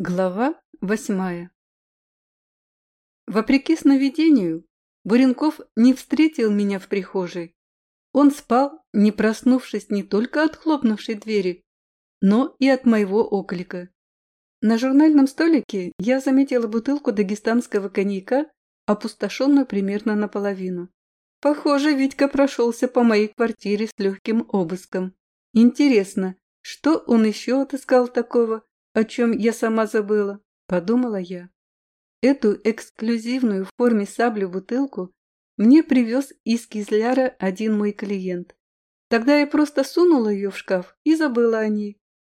Глава восьмая Вопреки сновидению, Буренков не встретил меня в прихожей. Он спал, не проснувшись не только от хлопнувшей двери, но и от моего оклика. На журнальном столике я заметила бутылку дагестанского коньяка, опустошенную примерно наполовину. Похоже, Витька прошелся по моей квартире с легким обыском. Интересно, что он еще отыскал такого, о чем я сама забыла, подумала я. Эту эксклюзивную в форме саблю бутылку мне привез из Кизляра один мой клиент. Тогда я просто сунула ее в шкаф и забыла о ней.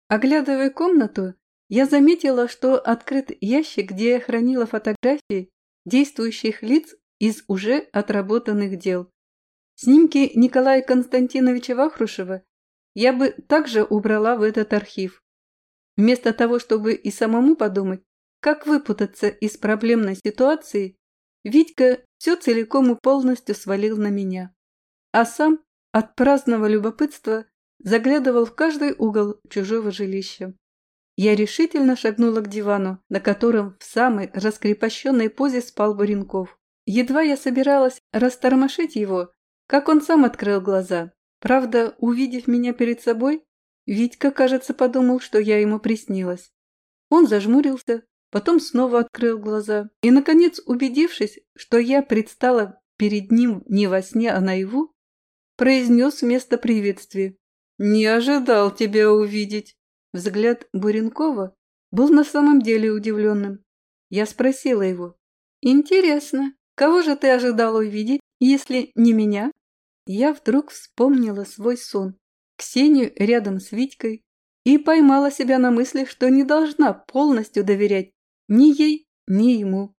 Оглядывая комнату, я заметила, что открыт ящик, где я хранила фотографии действующих лиц из уже отработанных дел. Снимки Николая Константиновича Вахрушева я бы также убрала в этот архив. Вместо того, чтобы и самому подумать, как выпутаться из проблемной ситуации, Витька все целиком и полностью свалил на меня. А сам от праздного любопытства заглядывал в каждый угол чужого жилища. Я решительно шагнула к дивану, на котором в самой раскрепощенной позе спал Буренков. Едва я собиралась растормошить его, как он сам открыл глаза. Правда, увидев меня перед собой, Витька, кажется, подумал, что я ему приснилась. Он зажмурился, потом снова открыл глаза и, наконец, убедившись, что я предстала перед ним не во сне, а наяву, произнес вместо приветствия. «Не ожидал тебя увидеть». Взгляд Буренкова был на самом деле удивленным. Я спросила его. «Интересно, кого же ты ожидал увидеть, если не меня?» Я вдруг вспомнила свой сон. Ксению рядом с Витькой и поймала себя на мысли, что не должна полностью доверять ни ей, ни ему.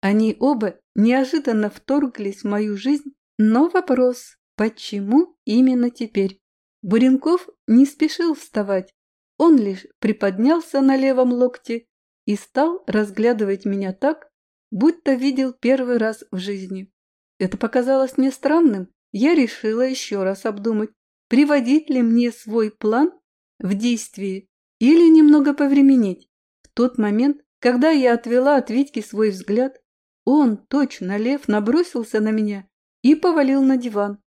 Они оба неожиданно вторглись в мою жизнь, но вопрос, почему именно теперь? Буренков не спешил вставать, он лишь приподнялся на левом локте и стал разглядывать меня так, будто видел первый раз в жизни. Это показалось мне странным, я решила еще раз обдумать, приводить ли мне свой план в действие или немного повременить. В тот момент, когда я отвела от Витьки свой взгляд, он, точно лев, набросился на меня и повалил на диван.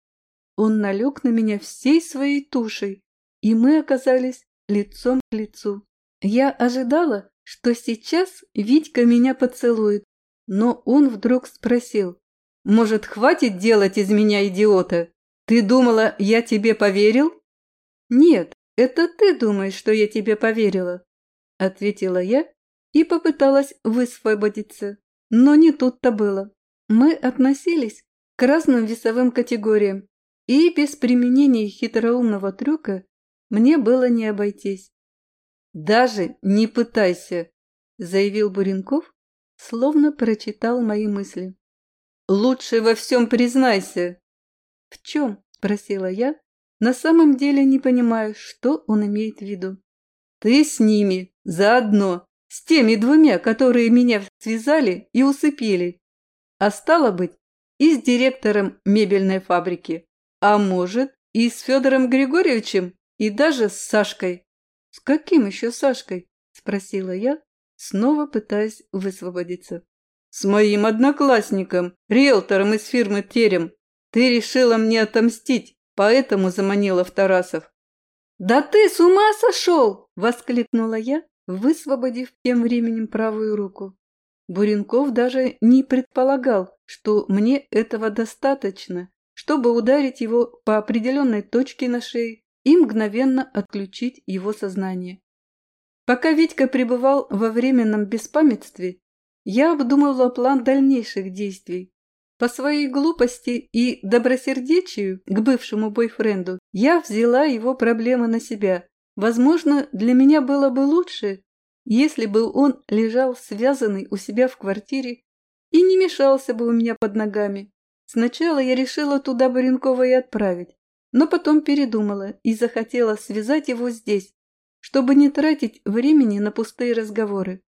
Он налег на меня всей своей тушей, и мы оказались лицом к лицу. Я ожидала, что сейчас Витька меня поцелует, но он вдруг спросил, «Может, хватит делать из меня идиота?» «Ты думала, я тебе поверил?» «Нет, это ты думаешь, что я тебе поверила», – ответила я и попыталась высвободиться. Но не тут-то было. Мы относились к разным весовым категориям, и без применения хитроумного трюка мне было не обойтись. «Даже не пытайся», – заявил Буренков, словно прочитал мои мысли. «Лучше во всем признайся, «В чем?» – спросила я, на самом деле не понимаю, что он имеет в виду. «Ты с ними, заодно, с теми двумя, которые меня связали и усыпили. А стало быть, и с директором мебельной фабрики, а может, и с Федором Григорьевичем, и даже с Сашкой». «С каким еще Сашкой?» – спросила я, снова пытаясь высвободиться. «С моим одноклассником, риэлтором из фирмы «Терем», ты решила мне отомстить, поэтому заманила в Тарасов. «Да ты с ума сошел!» – воскликнула я, высвободив тем временем правую руку. Буренков даже не предполагал, что мне этого достаточно, чтобы ударить его по определенной точке на шее и мгновенно отключить его сознание. Пока Витька пребывал во временном беспамятстве, я обдумывала план дальнейших действий. По своей глупости и добросердечию к бывшему бойфренду я взяла его проблемы на себя. Возможно, для меня было бы лучше, если бы он лежал связанный у себя в квартире и не мешался бы у меня под ногами. Сначала я решила туда Баренкова и отправить, но потом передумала и захотела связать его здесь, чтобы не тратить времени на пустые разговоры.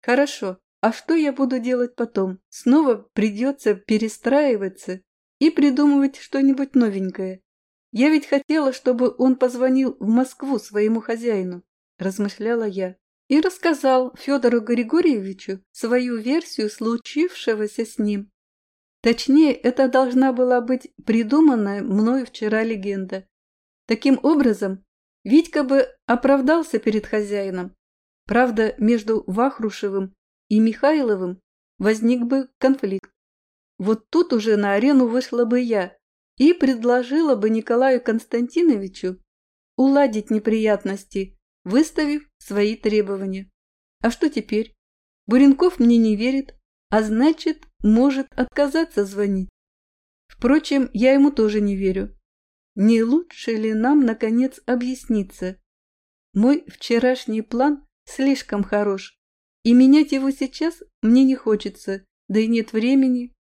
Хорошо, а что я буду делать потом? Снова придется перестраиваться и придумывать что-нибудь новенькое. Я ведь хотела, чтобы он позвонил в Москву своему хозяину, размышляла я. и рассказал Федору Григорьевичу свою версию случившегося с ним. Точнее, это должна была быть придуманная мною вчера легенда. Таким образом, Витька бы оправдался перед хозяином. Правда, между Вахрушевым и Михайловым возник бы конфликт. Вот тут уже на арену вышла бы я и предложила бы Николаю Константиновичу уладить неприятности, выставив свои требования. А что теперь? Буренков мне не верит, а значит, может отказаться звонить. Впрочем, я ему тоже не верю. Не лучше ли нам, наконец, объясниться? Мой вчерашний план слишком хорош, и менять его сейчас мне не хочется, да и нет времени.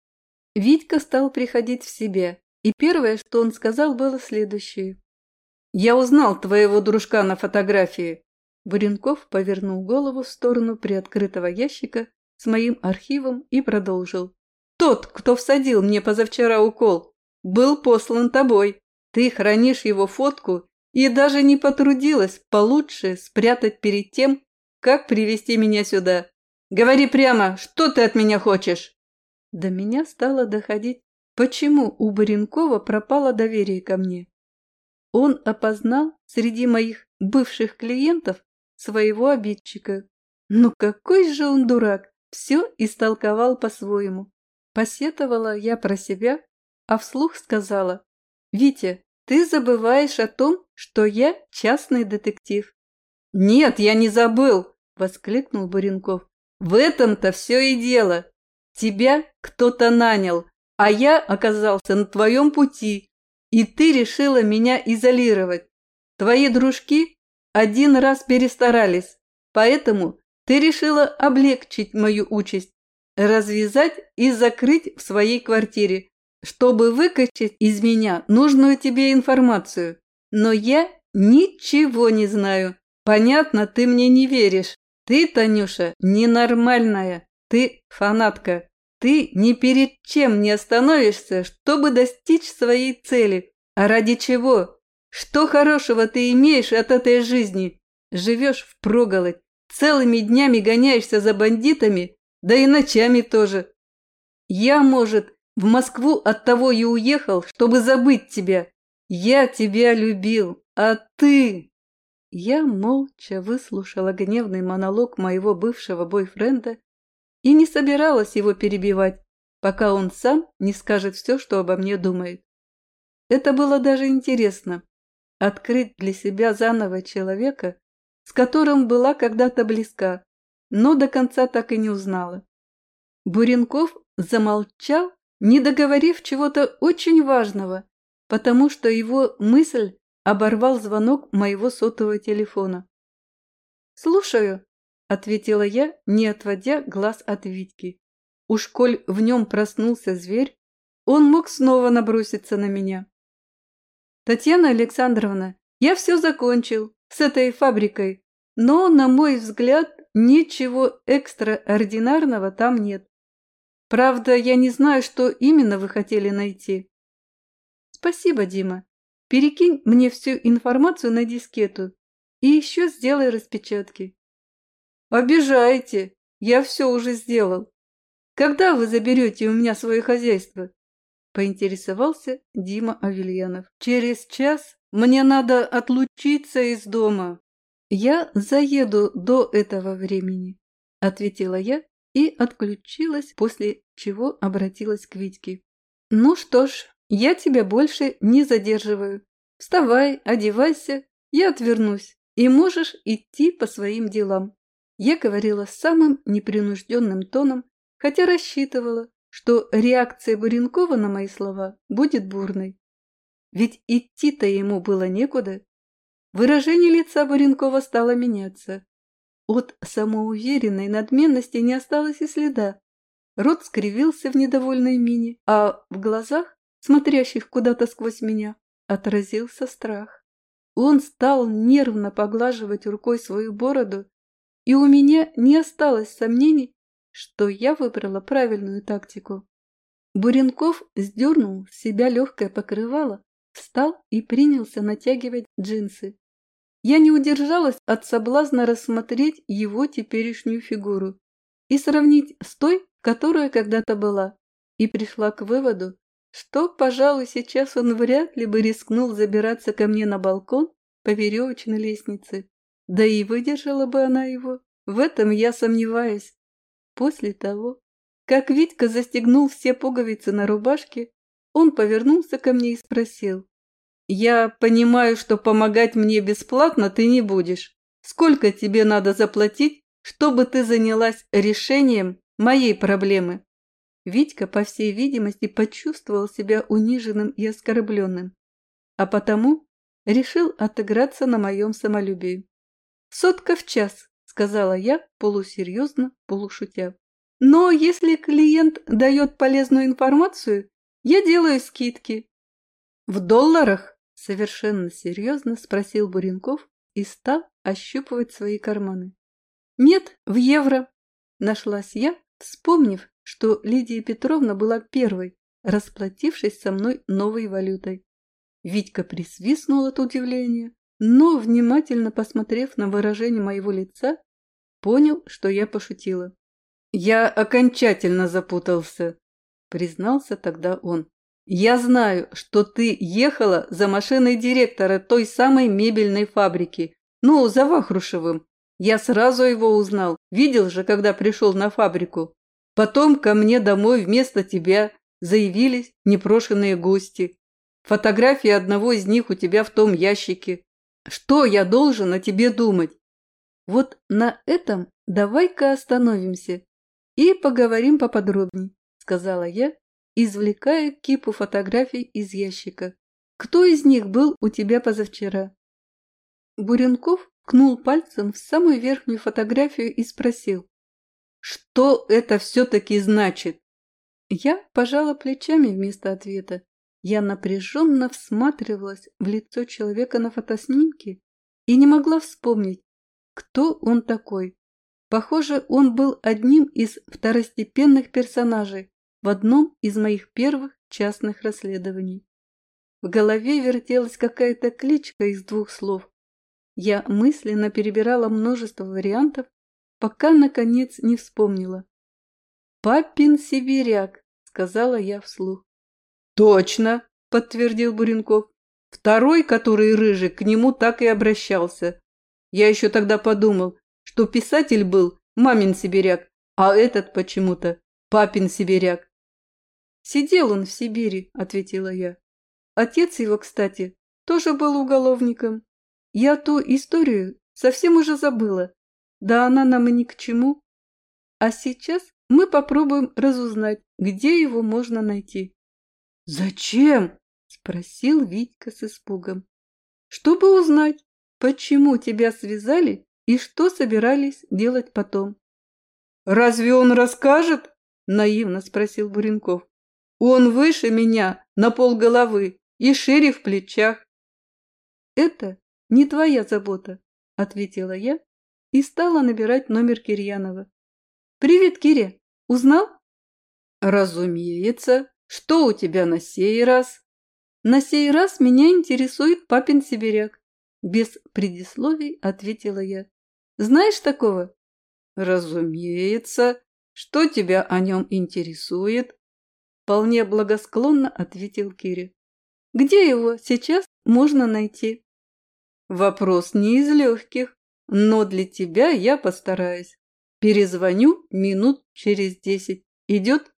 Витька стал приходить в себя, и первое, что он сказал, было следующее. «Я узнал твоего дружка на фотографии». Буренков повернул голову в сторону приоткрытого ящика с моим архивом и продолжил. «Тот, кто всадил мне позавчера укол, был послан тобой. Ты хранишь его фотку и даже не потрудилась получше спрятать перед тем, как привести меня сюда. Говори прямо, что ты от меня хочешь?» До меня стало доходить, почему у Баренкова пропало доверие ко мне. Он опознал среди моих бывших клиентов своего обидчика. Ну какой же он дурак! Все истолковал по-своему. Посетовала я про себя, а вслух сказала, «Витя, ты забываешь о том, что я частный детектив». «Нет, я не забыл!» – воскликнул Буренков. «В этом-то все и дело. Тебя кто-то нанял, а я оказался на твоем пути, и ты решила меня изолировать. Твои дружки один раз перестарались, поэтому ты решила облегчить мою участь, развязать и закрыть в своей квартире, чтобы выкачать из меня нужную тебе информацию. Но я ничего не знаю. Понятно, ты мне не веришь. Ты, Танюша, ненормальная. Ты фанатка. Ты ни перед чем не остановишься, чтобы достичь своей цели. А ради чего? Что хорошего ты имеешь от этой жизни? Живешь впроголодь, целыми днями гоняешься за бандитами, да и ночами тоже. Я, может, в Москву от того и уехал, чтобы забыть тебя. Я тебя любил, а ты... Я молча выслушала гневный монолог моего бывшего бойфренда и не собиралась его перебивать, пока он сам не скажет все, что обо мне думает. Это было даже интересно – открыть для себя заново человека, с которым была когда-то близка, но до конца так и не узнала. Буренков замолчал, не договорив чего-то очень важного, потому что его мысль оборвал звонок моего сотового телефона. «Слушаю», – ответила я, не отводя глаз от Витьки. Уж коль в нем проснулся зверь, он мог снова наброситься на меня. «Татьяна Александровна, я все закончил с этой фабрикой, но, на мой взгляд, ничего экстраординарного там нет. Правда, я не знаю, что именно вы хотели найти». «Спасибо, Дима. Перекинь мне всю информацию на дискету и еще сделай распечатки. Обижаете, я все уже сделал. Когда вы заберете у меня свое хозяйство? Поинтересовался Дима Авельянов. Через час мне надо отлучиться из дома. Я заеду до этого времени, ответила я и отключилась, после чего обратилась к Витьке. Ну что ж, я тебя больше не задерживаю. Вставай, одевайся, я отвернусь, и можешь идти по своим делам. Я говорила самым непринужденным тоном, хотя рассчитывала, что реакция Буренкова на мои слова будет бурной. Ведь идти-то ему было некуда. Выражение лица Буренкова стало меняться. От самоуверенной надменности не осталось и следа. Рот скривился в недовольной мине, а в глазах, смотрящих куда-то сквозь меня, отразился страх. Он стал нервно поглаживать рукой свою бороду, и у меня не осталось сомнений, что я выбрала правильную тактику. Буренков сдернул с себя легкое покрывало, встал и принялся натягивать джинсы. я не удержалась от соблазна рассмотреть его теперешнюю фигуру и сравнить с той, которая когда-то была, и пришла к выводу, что, пожалуй, сейчас он вряд ли бы рискнул забираться ко мне на балкон по веревочной лестнице, да и выдержала бы она его, в этом я сомневаюсь. После того, как Витька застегнул все пуговицы на рубашке, он повернулся ко мне и спросил. «Я понимаю, что помогать мне бесплатно ты не будешь. Сколько тебе надо заплатить, чтобы ты занялась решением моей проблемы?» Витька, по всей видимости, почувствовал себя униженным и оскорбленным, а потому решил отыграться на моем самолюбии. «Сотка в час», — сказала я, полусерьезно, полушутя. «Но если клиент дает полезную информацию, я делаю скидки». «В долларах?» — совершенно серьезно спросил Буренков и стал ощупывать свои карманы. «Нет, в евро», — нашлась я, вспомнив, что Лидия Петровна была первой, расплатившись со мной новой валютой. Витька присвистнул от удивления, но, внимательно посмотрев на выражение моего лица, понял, что я пошутила. «Я окончательно запутался», — признался тогда он. «Я знаю, что ты ехала за машиной директора той самой мебельной фабрики, ну, за Вахрушевым. Я сразу его узнал, видел же, когда пришел на фабрику. Потом ко мне домой вместо тебя заявились непрошенные гости. Фотографии одного из них у тебя в том ящике. Что я должен о тебе думать? Вот на этом давай-ка остановимся и поговорим поподробнее, сказала я, извлекая кипу фотографий из ящика. Кто из них был у тебя позавчера? Буренков кнул пальцем в самую верхнюю фотографию и спросил. Что это все-таки значит? Я пожала плечами вместо ответа. Я напряженно всматривалась в лицо человека на фотоснимке и не могла вспомнить, кто он такой. Похоже, он был одним из второстепенных персонажей в одном из моих первых частных расследований. В голове вертелась какая-то кличка из двух слов. Я мысленно перебирала множество вариантов пока, наконец, не вспомнила. «Папин сибиряк», — сказала я вслух. «Точно», — подтвердил Буренков. «Второй, который рыжий, к нему так и обращался. Я еще тогда подумал, что писатель был мамин сибиряк, а этот почему-то папин сибиряк». «Сидел он в Сибири», — ответила я. «Отец его, кстати, тоже был уголовником. Я ту историю совсем уже забыла. Да она нам и ни к чему. А сейчас мы попробуем разузнать, где его можно найти. «Зачем?» – спросил Витька с испугом. «Чтобы узнать, почему тебя связали и что собирались делать потом». «Разве он расскажет?» – наивно спросил Буренков. «Он выше меня на полголовы и шире в плечах». «Это не твоя забота», – ответила я и стала набирать номер Кирьянова. «Привет, Киря! Узнал?» «Разумеется. Что у тебя на сей раз?» «На сей раз меня интересует папин сибиряк», – без предисловий ответила я. «Знаешь такого?» «Разумеется. Что тебя о нем интересует?» Вполне благосклонно ответил Киря. «Где его сейчас можно найти?» «Вопрос не из легких. Но для тебя я постараюсь. Перезвоню минут через десять. Идет?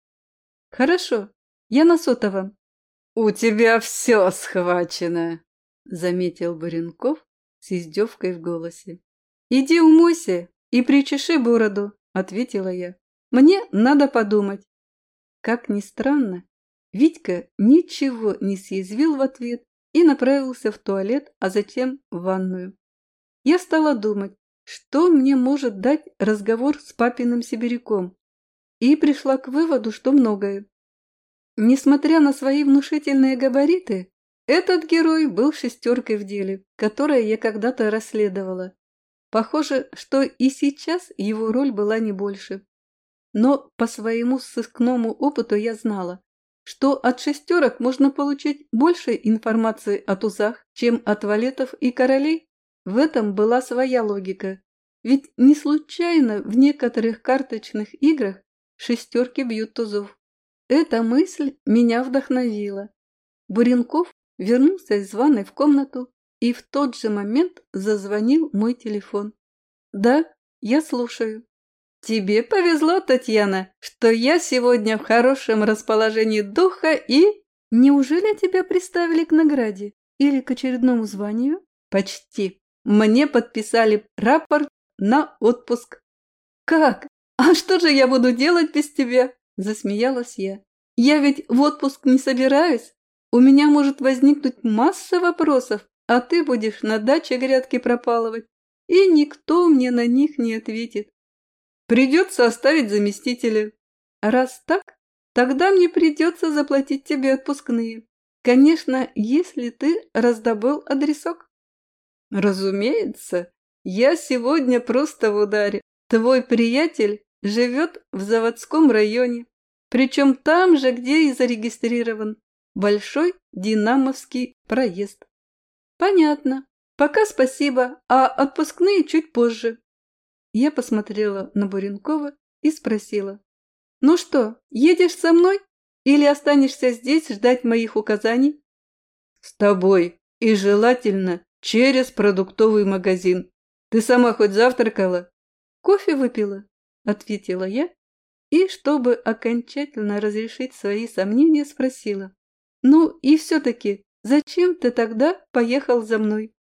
Хорошо. Я на сотовом. У тебя все схвачено, заметил Баренков с издевкой в голосе. Иди умойся и причеши бороду, ответила я. Мне надо подумать. Как ни странно, Витька ничего не съязвил в ответ и направился в туалет, а затем в ванную. Я стала думать, что мне может дать разговор с папиным сибиряком, и пришла к выводу, что многое. Несмотря на свои внушительные габариты, этот герой был шестеркой в деле, которое я когда-то расследовала. Похоже, что и сейчас его роль была не больше. Но по своему сыскному опыту я знала, что от шестерок можно получить больше информации о тузах, чем от валетов и королей. В этом была своя логика. Ведь не случайно в некоторых карточных играх шестерки бьют тузов. Эта мысль меня вдохновила. Буренков вернулся из ванной в комнату, и в тот же момент зазвонил мой телефон. «Да, я слушаю». «Тебе повезло, Татьяна, что я сегодня в хорошем расположении духа и...» «Неужели тебя приставили к награде или к очередному званию?» «Почти. Мне подписали рапорт на отпуск». «Как? А что же я буду делать без тебя?» – засмеялась я. «Я ведь в отпуск не собираюсь. У меня может возникнуть масса вопросов, а ты будешь на даче грядки пропалывать, и никто мне на них не ответит. Придется оставить заместителя. Раз так, тогда мне придется заплатить тебе отпускные. Конечно, если ты раздобыл адресок. Разумеется, я сегодня просто в ударе. Твой приятель живет в заводском районе, причем там же, где и зарегистрирован. Большой Динамовский проезд. Понятно. Пока спасибо, а отпускные чуть позже. Я посмотрела на Буренкова и спросила. Ну что, едешь со мной или останешься здесь ждать моих указаний? С тобой и желательно через продуктовый магазин. Ты сама хоть завтракала? Кофе выпила, ответила я и, чтобы окончательно разрешить свои сомнения, спросила. Ну и все-таки, зачем ты тогда поехал за мной?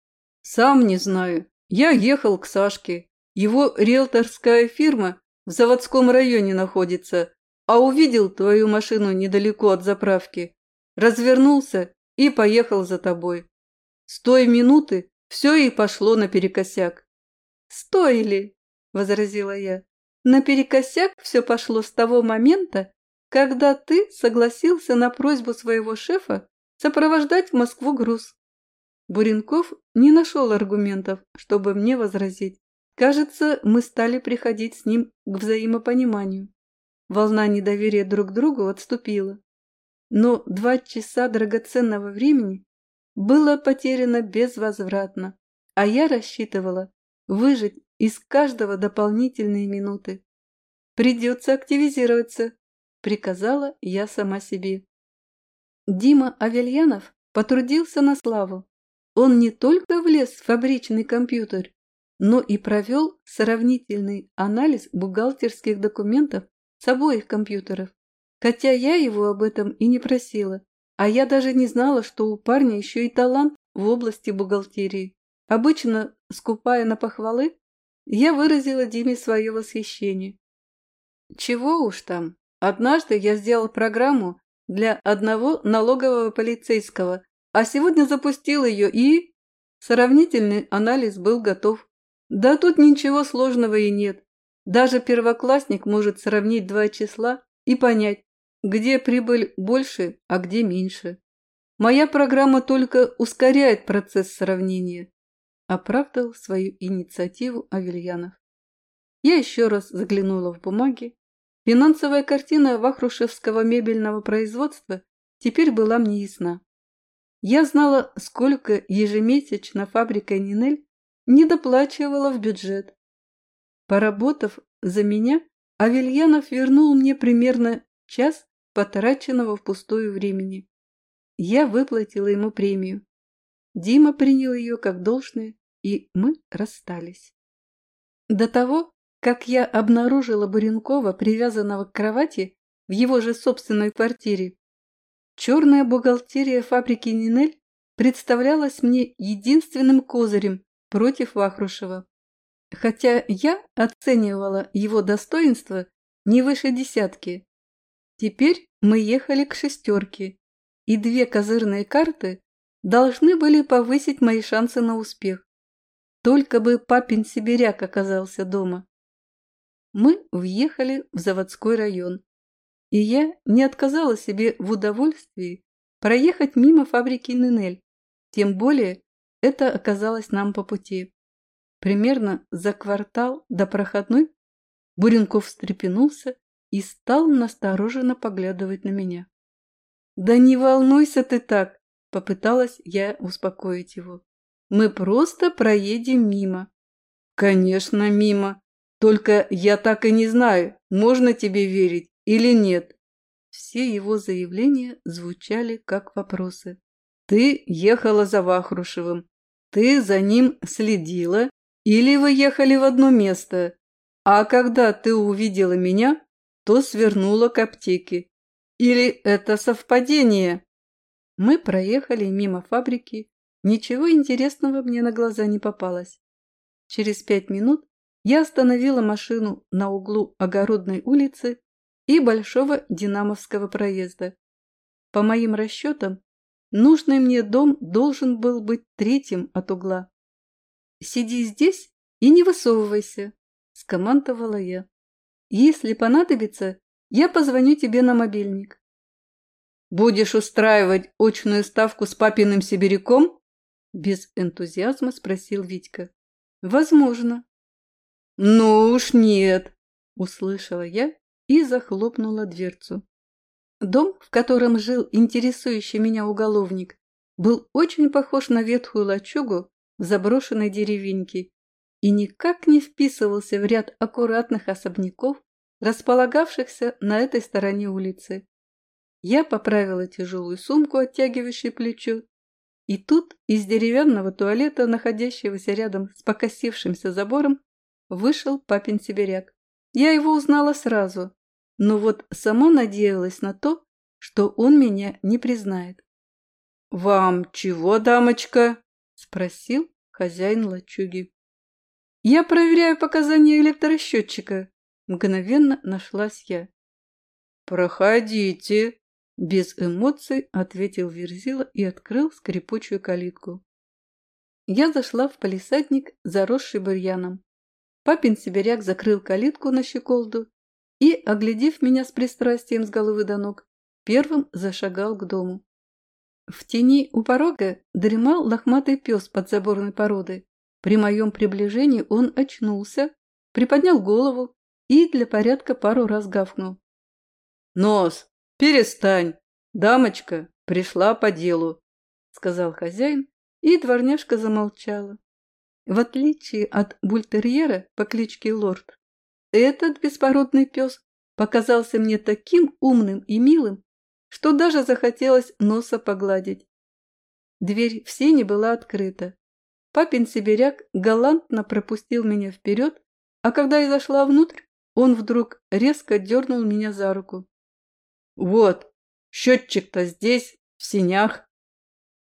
Сам не знаю. Я ехал к Сашке. Его риэлторская фирма в заводском районе находится, а увидел твою машину недалеко от заправки. Развернулся и поехал за тобой. С той минуты все и пошло наперекосяк. «Стоили!» – возразила я. «Наперекосяк все пошло с того момента, когда ты согласился на просьбу своего шефа сопровождать в Москву груз. Буренков не нашел аргументов, чтобы мне возразить. Кажется, мы стали приходить с ним к взаимопониманию. Волна недоверия друг к другу отступила. Но два часа драгоценного времени было потеряно безвозвратно, а я рассчитывала выжить из каждого дополнительные минуты. Придется активизироваться, приказала я сама себе. Дима Авельянов потрудился на славу. Он не только влез в фабричный компьютер, но и провел сравнительный анализ бухгалтерских документов с обоих компьютеров. Хотя я его об этом и не просила, а я даже не знала, что у парня еще и талант в области бухгалтерии. Обычно, скупая на похвалы, я выразила Диме свое восхищение. Чего уж там, Однажды я сделал программу для одного налогового полицейского, а сегодня запустил ее и... Сравнительный анализ был готов. Да тут ничего сложного и нет. Даже первоклассник может сравнить два числа и понять, где прибыль больше, а где меньше. Моя программа только ускоряет процесс сравнения. Оправдал свою инициативу Авельянов. Я еще раз заглянула в бумаги Финансовая картина вахрушевского мебельного производства теперь была мне ясна. Я знала, сколько ежемесячно фабрика Нинель недоплачивала в бюджет. Поработав за меня, Авельянов вернул мне примерно час потраченного впустую времени. Я выплатила ему премию. Дима принял ее как должное, и мы расстались. До того, как я обнаружила Буренкова, привязанного к кровати, в его же собственной квартире. Черная бухгалтерия фабрики Нинель представлялась мне единственным козырем против Вахрушева. Хотя я оценивала его достоинство не выше десятки. Теперь мы ехали к шестерке, и две козырные карты должны были повысить мои шансы на успех. Только бы папин сибиряк оказался дома мы въехали в заводской район, и я не отказала себе в удовольствии проехать мимо фабрики Нинель, тем более это оказалось нам по пути. Примерно за квартал до проходной Буренков встрепенулся и стал настороженно поглядывать на меня. «Да не волнуйся ты так!» – попыталась я успокоить его. Мы просто проедем мимо». «Конечно, мимо. Только я так и не знаю, можно тебе верить или нет». Все его заявления звучали как вопросы. «Ты ехала за Вахрушевым. Ты за ним следила или вы ехали в одно место? А когда ты увидела меня, то свернула к аптеке. Или это совпадение?» Мы проехали мимо фабрики. Ничего интересного мне на глаза не попалось. Через пять минут я остановила машину на углу Огородной улицы и Большого Динамовского проезда. По моим расчетам, нужный мне дом должен был быть третьим от угла. «Сиди здесь и не высовывайся», – скомандовала я. «Если понадобится, я позвоню тебе на мобильник». «Будешь устраивать очную ставку с папиным сибиряком?» Без энтузиазма спросил Витька. «Возможно». «Ну уж нет», – услышала я и захлопнула дверцу. Дом, в котором жил интересующий меня уголовник, был очень похож на ветхую лачугу в заброшенной деревеньке и никак не вписывался в ряд аккуратных особняков, располагавшихся на этой стороне улицы. Я поправила тяжелую сумку, оттягивающую плечо, и тут из деревянного туалета, находящегося рядом с покосившимся забором, вышел папин сибиряк. Я его узнала сразу, но вот сама надеялась на то, что он меня не признает. «Вам чего, дамочка?» – спросил хозяин лачуги. «Я проверяю показания электросчетчика», – мгновенно нашлась я. «Проходите», – без эмоций ответил Верзила и открыл скрипучую калитку. Я зашла в палисадник, заросший бурьяном. Папин сибиряк закрыл калитку на щеколду и, оглядев меня с пристрастием с головы до ног, первым зашагал к дому. В тени у порога дремал лохматый пес подзаборной породы, при моем приближении он очнулся, приподнял голову и для порядка пару раз гавкнул. «Нос, перестань! Дамочка пришла по делу!» — сказал хозяин, и дворняжка замолчала. В отличие от бультерьера по кличке Лорд, этот беспородный пес показался мне таким умным и милым, что даже захотелось носа погладить. Дверь в сене была открыта. Папин сибиряк галантно пропустил меня вперед, а когда я зашла внутрь, он вдруг резко дернул меня за руку. «Вот, счетчик-то здесь, в синях!»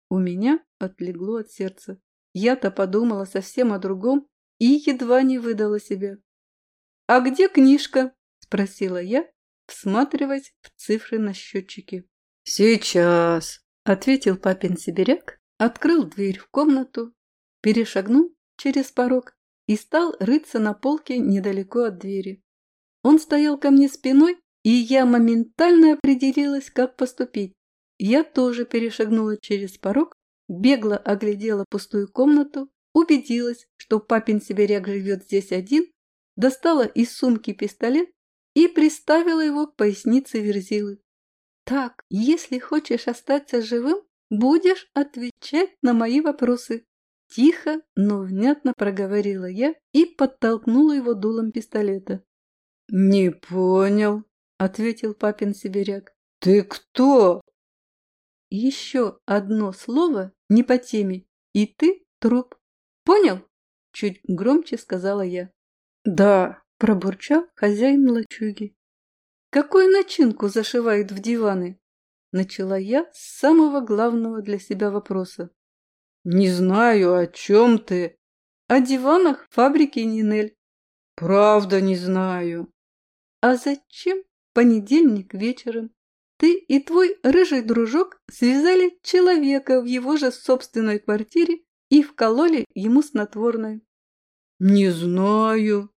У меня отлегло от сердца. Я-то подумала совсем о другом и едва не выдала себя. «А где книжка?» – спросила я, всматриваясь в цифры на счетчике. «Сейчас!» – ответил папин сибиряк, открыл дверь в комнату перешагнул через порог и стал рыться на полке недалеко от двери. Он стоял ко мне спиной, и я моментально определилась, как поступить. Я тоже перешагнула через порог, бегло оглядела пустую комнату, убедилась, что папин сибиряк живет здесь один, достала из сумки пистолет и приставила его к пояснице Верзилы. «Так, если хочешь остаться живым, будешь отвечать на мои вопросы», Тихо, но внятно проговорила я и подтолкнула его дулом пистолета. «Не понял», — ответил папин сибиряк. «Ты кто?» «Еще одно слово не по теме, и ты труп. Понял?» — чуть громче сказала я. «Да», — пробурчал хозяин лачуги. «Какую начинку зашивают в диваны?» — начала я с самого главного для себя вопроса. «Не знаю, о чем ты?» «О диванах фабрики Нинель». «Правда не знаю». «А зачем понедельник вечером ты и твой рыжий дружок связали человека в его же собственной квартире и вкололи ему снотворное?» «Не знаю».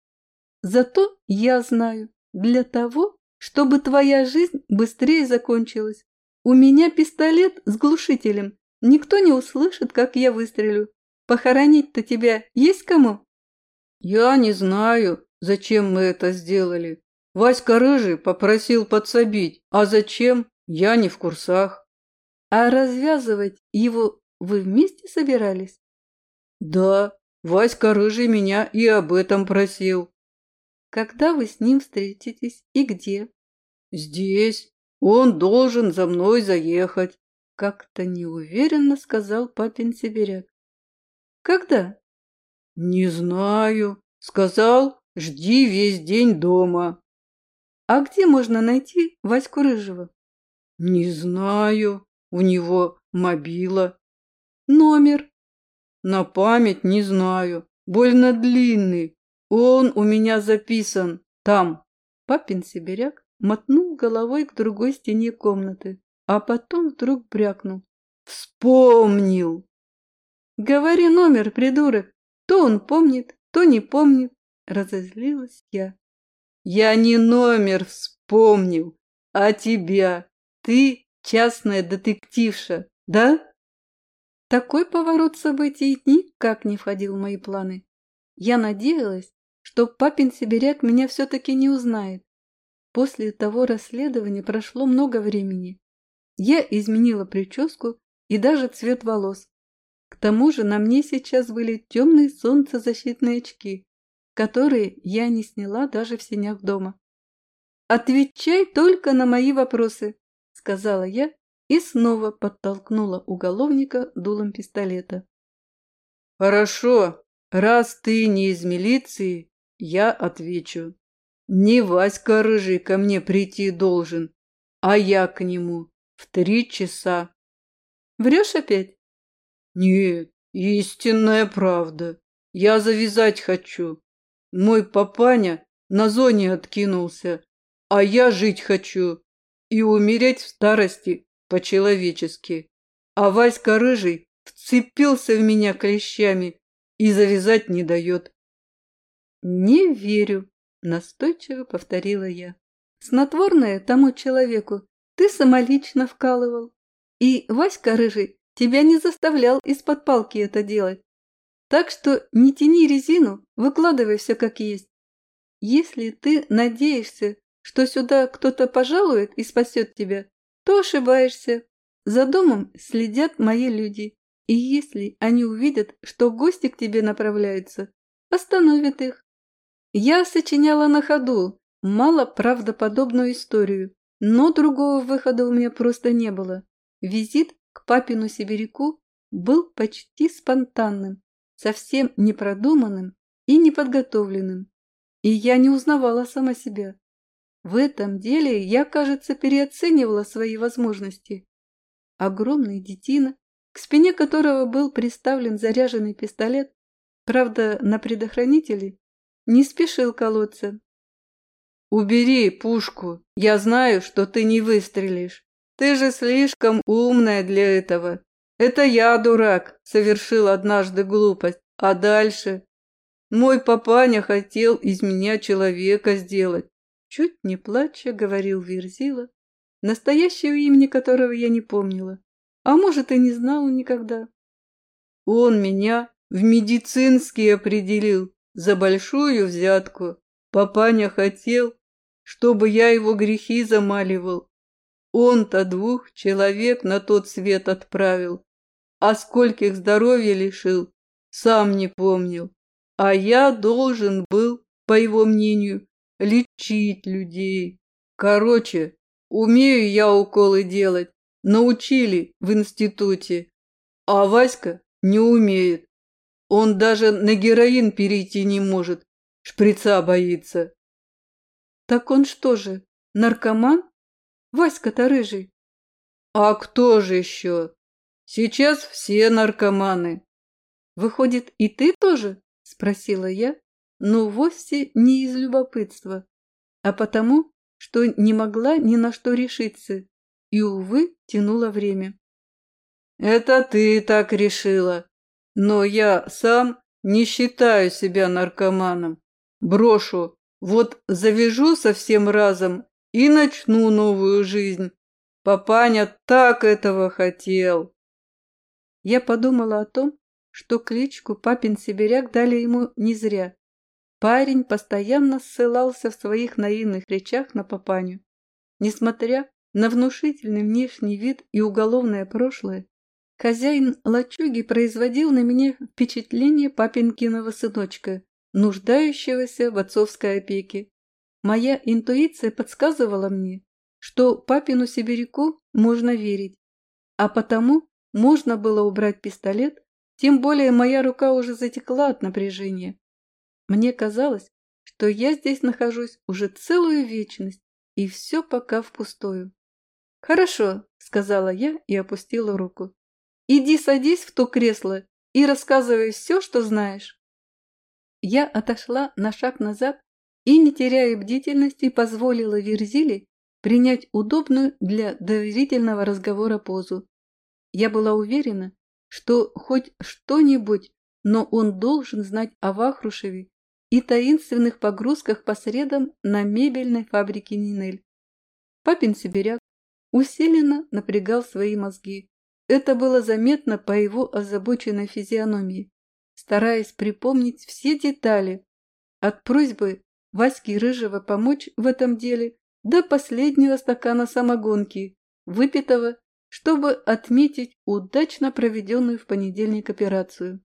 «Зато я знаю. Для того, чтобы твоя жизнь быстрее закончилась. У меня пистолет с глушителем, Никто не услышит, как я выстрелю. Похоронить-то тебя есть кому? Я не знаю, зачем мы это сделали. Васька Рыжий попросил подсобить. А зачем? Я не в курсах. А развязывать его вы вместе собирались? Да, Васька Рыжий меня и об этом просил. Когда вы с ним встретитесь и где? Здесь. Он должен за мной заехать. Как-то неуверенно сказал папин сибиряк. Когда? Не знаю. Сказал, жди весь день дома. А где можно найти Ваську Рыжего? Не знаю. У него мобила. Номер? На память не знаю. Больно длинный. Он у меня записан. Там. Папин сибиряк мотнул головой к другой стене комнаты, а потом вдруг брякнул. Вспомнил. Говори номер, придурок. То он помнит, то не помнит. Разозлилась я. Я не номер вспомнил, а тебя. Ты частная детективша, да? Такой поворот событий никак не входил в мои планы. Я надеялась, что папин сибиряк меня все-таки не узнает. После того расследования прошло много времени. Я изменила прическу и даже цвет волос. К тому же на мне сейчас были темные солнцезащитные очки, которые я не сняла даже в синях дома. «Отвечай только на мои вопросы», — сказала я и снова подтолкнула уголовника дулом пистолета. «Хорошо, раз ты не из милиции, я отвечу. Не Васька Рыжий ко мне прийти должен, а я к нему в три часа». «Врешь опять?» «Нет, истинная правда. Я завязать хочу. Мой папаня на зоне откинулся, а я жить хочу и умереть в старости по-человечески. А Васька Рыжий вцепился в меня клещами и завязать не дает. «Не верю», – настойчиво повторила я. «Снотворное тому человеку ты самолично вкалывал. И Васька Рыжий тебя не заставлял из-под палки это делать. Так что не тяни резину, выкладывай все как есть. Если ты надеешься, что сюда кто-то пожалует и спасет тебя, то ошибаешься. За домом следят мои люди, и если они увидят, что гости к тебе направляются, остановят их. Я сочиняла на ходу мало правдоподобную историю, но другого выхода у меня просто не было. Визит к папину сибиряку был почти спонтанным, совсем непродуманным и неподготовленным, и я не узнавала сама себя. В этом деле я, кажется, переоценивала свои возможности. Огромный детина, к спине которого был приставлен заряженный пистолет, правда, на предохранителе, не спешил колоться. «Убери пушку, я знаю, что ты не выстрелишь. Ты же слишком умная для этого. Это я, дурак, совершил однажды глупость, а дальше? Мой папаня хотел из меня человека сделать. Чуть не плача, говорил Верзила, настоящего имени которого я не помнила, а может и не знала никогда. Он меня в медицинский определил за большую взятку. Папаня хотел, чтобы я его грехи замаливал. Он-то двух человек на тот свет отправил, а скольких здоровья лишил, сам не помнил. А я должен был, по его мнению, лечить людей. Короче, умею я уколы делать, научили в институте, а Васька не умеет. Он даже на героин перейти не может, шприца боится. Так он что же, наркоман? Васька-то рыжий. А кто же еще? Сейчас все наркоманы. Выходит, и ты тоже? Спросила я, но вовсе не из любопытства, а потому, что не могла ни на что решиться и, увы, тянула время. «Это ты так решила, но я сам не считаю себя наркоманом. Брошу, вот завяжу совсем разом и начну новую жизнь. Папаня так этого хотел». Я подумала о том, что кличку «Папин сибиряк» дали ему не зря. Парень постоянно ссылался в своих наивных речах на папаню. Несмотря на внушительный внешний вид и уголовное прошлое, Хозяин лачуги производил на меня впечатление папинкиного сыночка, нуждающегося в отцовской опеке. Моя интуиция подсказывала мне, что папину сибиряку можно верить, а потому можно было убрать пистолет, тем более моя рука уже затекла от напряжения. Мне казалось, что я здесь нахожусь уже целую вечность, и все пока впустую. «Хорошо», — сказала я и опустила руку. «Иди садись в то кресло и рассказывай все, что знаешь». Я отошла на шаг назад и, не теряя бдительности, позволила Верзиле принять удобную для доверительного разговора позу. Я была уверена, что хоть что-нибудь, но он должен знать о Вахрушеве и таинственных погрузках по средам на мебельной фабрике Нинель. Папин сибиряк усиленно напрягал свои мозги. Это было заметно по его озабоченной физиономии, стараясь припомнить все детали, от просьбы Васьки Рыжего помочь в этом деле до последнего стакана самогонки, выпитого, чтобы отметить удачно проведенную в понедельник операцию.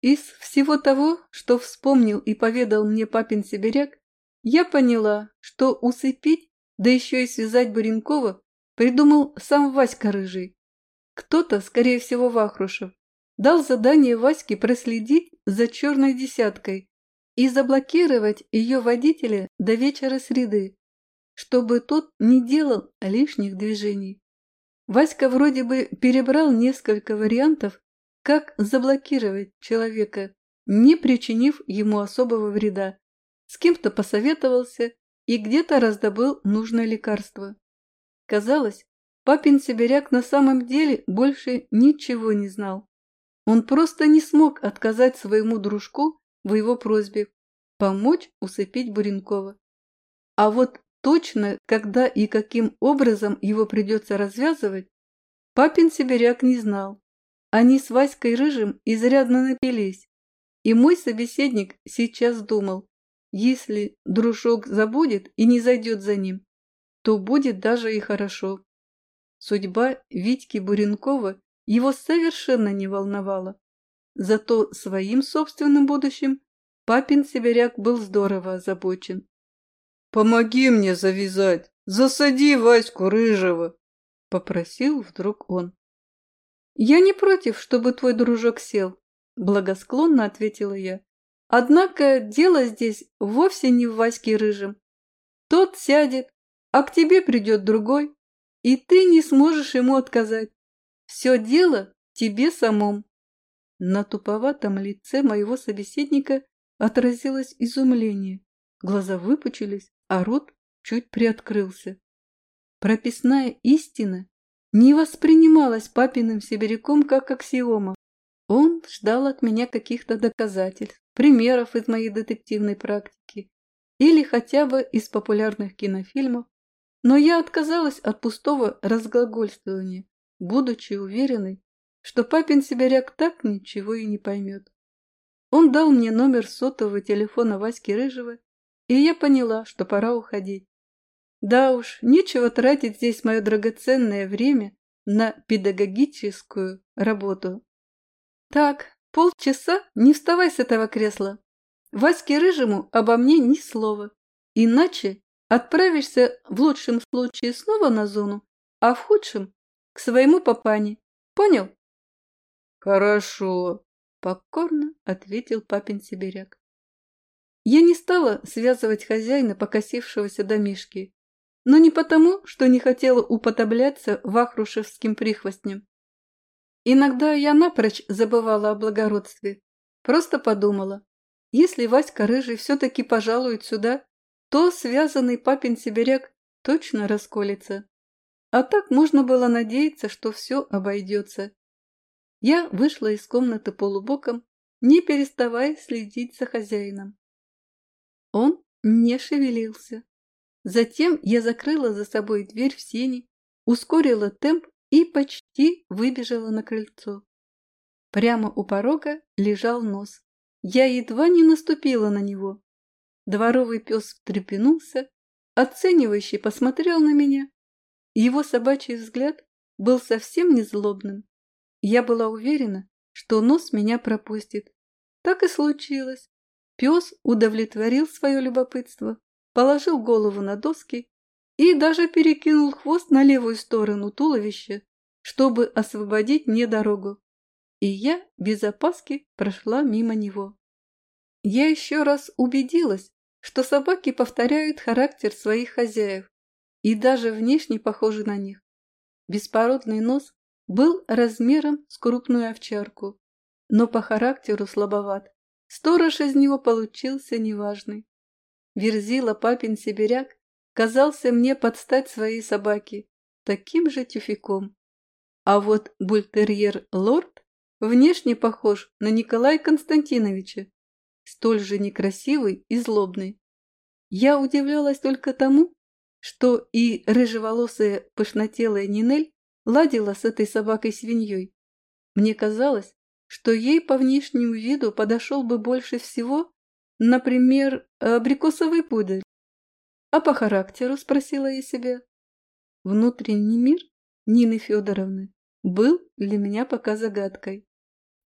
Из всего того, что вспомнил и поведал мне папин сибиряк, я поняла, что усыпить, да еще и связать Буренкова придумал сам Васька Рыжий. Кто-то, скорее всего, Вахрушев, дал задание Ваське проследить за черной десяткой и заблокировать ее водителя до вечера среды, чтобы тот не делал лишних движений. Васька вроде бы перебрал несколько вариантов, как заблокировать человека, не причинив ему особого вреда. С кем-то посоветовался и где-то раздобыл нужное лекарство. Казалось, папин сибиряк на самом деле больше ничего не знал. Он просто не смог отказать своему дружку в его просьбе помочь усыпить Буренкова. А вот точно, когда и каким образом его придется развязывать, папин сибиряк не знал. Они с Васькой Рыжим изрядно напились, и мой собеседник сейчас думал, если дружок забудет и не зайдет за ним, то будет даже и хорошо. Судьба Витьки Буренкова его совершенно не волновала. Зато своим собственным будущим папин сибиряк был здорово озабочен. «Помоги мне завязать! Засади Ваську Рыжего!» — попросил вдруг он. «Я не против, чтобы твой дружок сел», — благосклонно ответила я. «Однако дело здесь вовсе не в Ваське Рыжем. Тот сядет, а к тебе придет другой, и ты не сможешь ему отказать. Все дело тебе самом. На туповатом лице моего собеседника отразилось изумление. Глаза выпучились, а рот чуть приоткрылся. Прописная истина не воспринималась папиным сибиряком как аксиома. Он ждал от меня каких-то доказательств, примеров из моей детективной практики или хотя бы из популярных кинофильмов, но я отказалась от пустого разглагольствования, будучи уверенной, что папин сибиряк так ничего и не поймет. Он дал мне номер сотового телефона Васьки Рыжего, и я поняла, что пора уходить. Да уж, нечего тратить здесь мое драгоценное время на педагогическую работу. Так, полчаса не вставай с этого кресла. Ваське Рыжему обо мне ни слова. Иначе Отправишься в лучшем случае снова на зону, а в худшем – к своему папане. Понял? Хорошо, покорно ответил папин сибиряк. Я не стала связывать хозяина покосившегося домишки, но не потому, что не хотела уподобляться вахрушевским прихвостням. Иногда я напрочь забывала о благородстве, просто подумала, если Васька Рыжий все-таки пожалует сюда, то связанный папин сибиряк точно расколется. А так можно было надеяться, что все обойдется. Я вышла из комнаты полубоком, не переставая следить за хозяином. Он не шевелился. Затем я закрыла за собой дверь в сени, ускорила темп и почти выбежала на крыльцо. Прямо у порога лежал нос. Я едва не наступила на него. Дворовый пес встрепенулся, оценивающий посмотрел на меня. Его собачий взгляд был совсем не злобным. Я была уверена, что нос меня пропустит. Так и случилось. Пес удовлетворил свое любопытство, положил голову на доски и даже перекинул хвост на левую сторону туловища, чтобы освободить мне дорогу. И я без опаски прошла мимо него. Я еще раз убедилась, что собаки повторяют характер своих хозяев и даже внешне похожи на них. Беспородный нос был размером с крупную овчарку, но по характеру слабоват. Сторож из него получился неважный. Верзила папин сибиряк казался мне под стать своей собаке, таким же тюфяком. А вот бультерьер Лорд внешне похож на Николая Константиновича, столь же некрасивый и злобный. Я удивлялась только тому, что и рыжеволосая пышнотелая Нинель ладила с этой собакой-свиньей. Мне казалось, что ей по внешнему виду подошел бы больше всего, например, абрикосовый пудель. А по характеру, спросила я себя. Внутренний мир Нины Федоровны был для меня пока загадкой.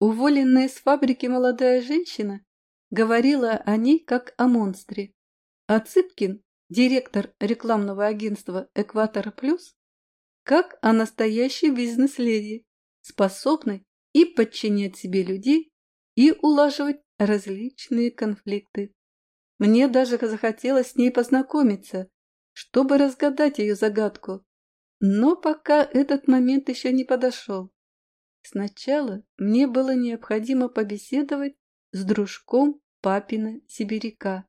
Уволенная с фабрики молодая женщина говорила о ней как о монстре, а Цыпкин, директор рекламного агентства «Экватор Плюс», как о настоящей бизнес-леди, способной и подчинять себе людей, и улаживать различные конфликты. Мне даже захотелось с ней познакомиться, чтобы разгадать ее загадку. Но пока этот момент еще не подошел. Сначала мне было необходимо побеседовать с дружком папина сибиряка.